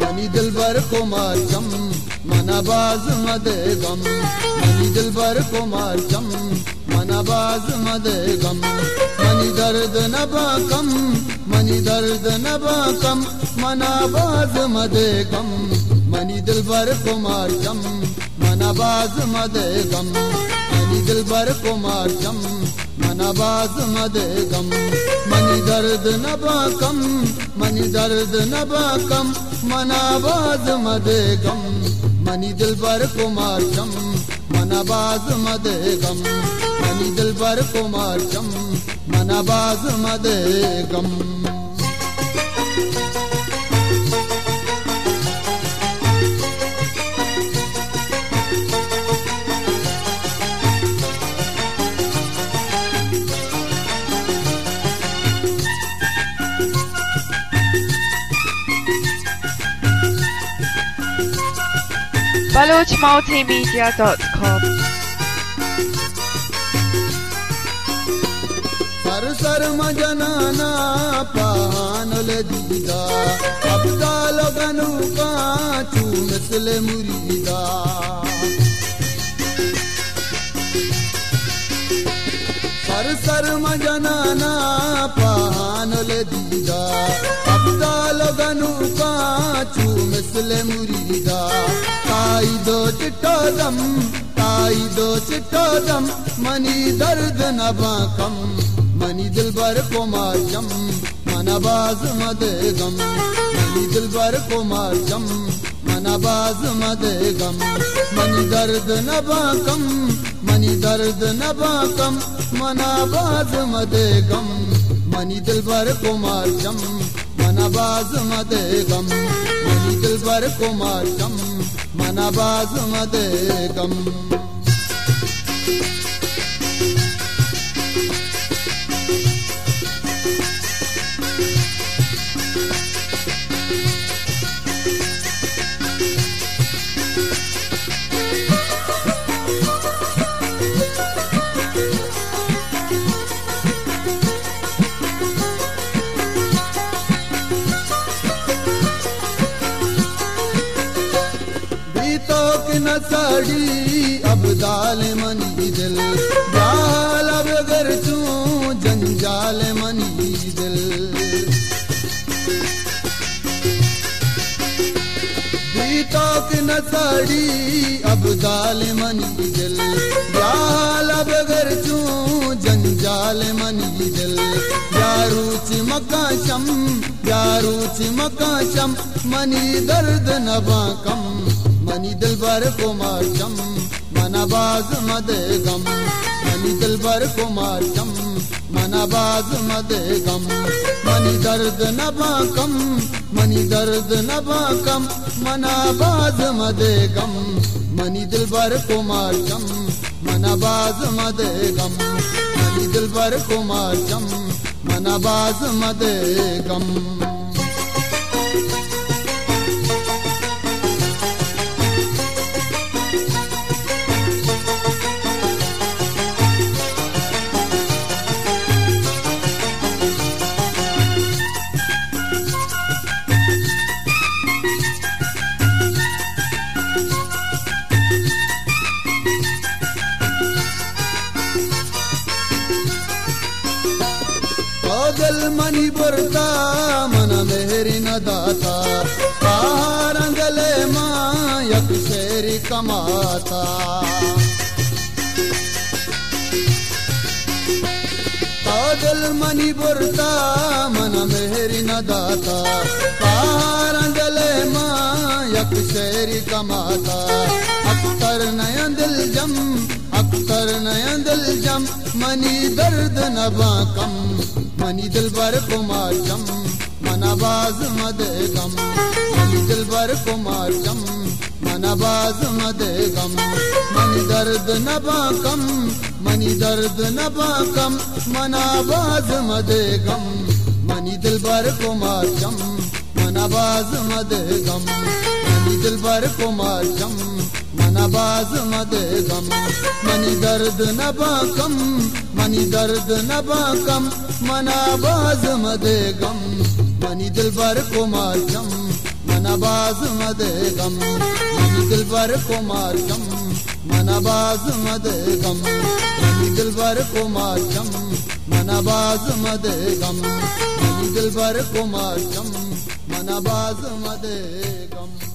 Money दिल भर को मार चम मनाबाज मद गम, मनी दिल भर को मार चम, मनाबाज मद गम, मनी दर्द न कम, मनी दर्द न कम, मनाबाज मद गम, मनी दिल भर को मार चम, मनाबाज मद गम, मनी दिल भर को चम। मनाबाज मद गम, मनी दर्द नबाकम कम, मनी दर्द न कम, मनाबाज मद गम, मनी दिल भर कुमार चम, मनाबाज मद गम, मनी दिल भर कुमार चम, मनाबाज मद BalochMultimedia.com सर सर मजनाना पानल दीदा। अब्दाल गनु का चू मिसल मुरीदा। सर सर मजनाना पानल दीदा। अब्दाल गनु का चू मिसल मुरीदा। चिट्टो ताई दो चिट्टो मनी दर्द न कम मनी दिल भर को मार मनाबाज मद गम, मनी दिल भर को मार मनाबाज मद गम, मनी दर्द न कम मनी दर्द न कम मनाबाज मद गम, मनी दिल भर को मार जम मनाबाज मद गम, मनी दिल भर को मार जम न साड़ी, अब दाल मनी दिल। जाल अब अगर जंजाल मनी दिल। बीतो कि न साड़ी, अब दाल मनी दिल। जाल अब अगर जंजाल मनी दिल। यारू चिमका चम यारू चिमका चम, मनी दर्द न कम। मनी दिल भर को मार चम, मनाबाज मद गम। मनी दिल भर को मार चम, मनाबाज मद गम। मनी दर्द न कम, मनी दर्द न कम, मनाबाज मद गम। मनी दिल भर को मार चम, मनाबाज मद गम। मनी दिल भर को मार चम, मनाबाज मद गम। मनी बरता मन मेहरी न दाता। रंगले माँ यक शेरी कमाता। पागल मनी बरता मन मेहरी न दाता। रंगले माँ यक शेरी कमाता। अख्तर नयन दिल जम, अख्तर नयन दिल जम, मनी दर्द न कम, मनी दिल भर को मार जम मनाबाज मद गम, मनी दिल भर को मार जम मनबाज मदे गम, मनी दर्द न बाकम मनी दर्द न बाकम मनाबाज मदे गम, मनी दिल बर को मारचम मनाबाज मदे गम, मनी दिल बर को मारचम मनाबाज मदे गम, मनी दर्द न बाकम मनी दर्द न बाकम मनाबाज मदे गम, मनी दिल बर को मारचम मनबाज मदे गम, मनी दिल बर को मारचम मनबाज मदे गम, मनी दिल बर को मारचम मनबाज मदे गम, मनी दिल बर को मारचम मनबाज मदे गम।